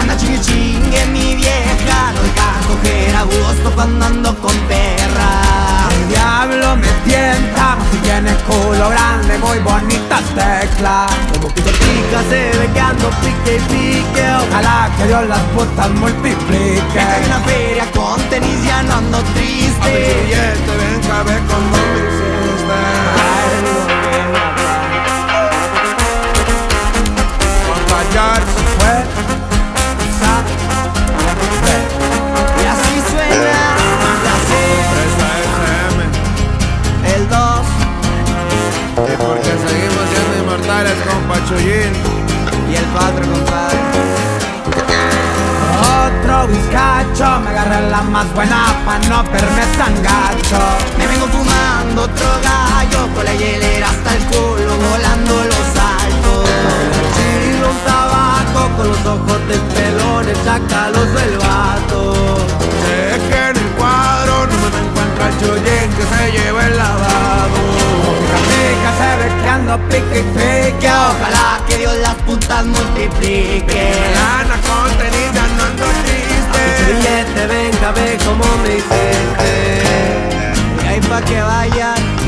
Anda chingue chingue mi vieja, no deja coger a gusto cuando ando con perra. El diablo me tienta, si tienes culo grande, muy bonita tecla. Como que pica se ve que ando pique y pique, ojalá que Dios las putas multiplique. 3 el 2. Y porque seguimos siendo inmortales con Pachullín. Y el 4, compadre. Otro bizcacho, me agarré la más buena pa' no verme tan gacho. Me vengo fumando otro gallo con la hielera hasta el culo, volando los altos. Chilo un tabaco con los ojos de pelones, chacaloso el vato. Ando pique y ojalá que Dios las putas multiplique. Lana con tenis ya no ando triste. billete, venga, ve cómo me hiciste. Y ahí pa' que vayan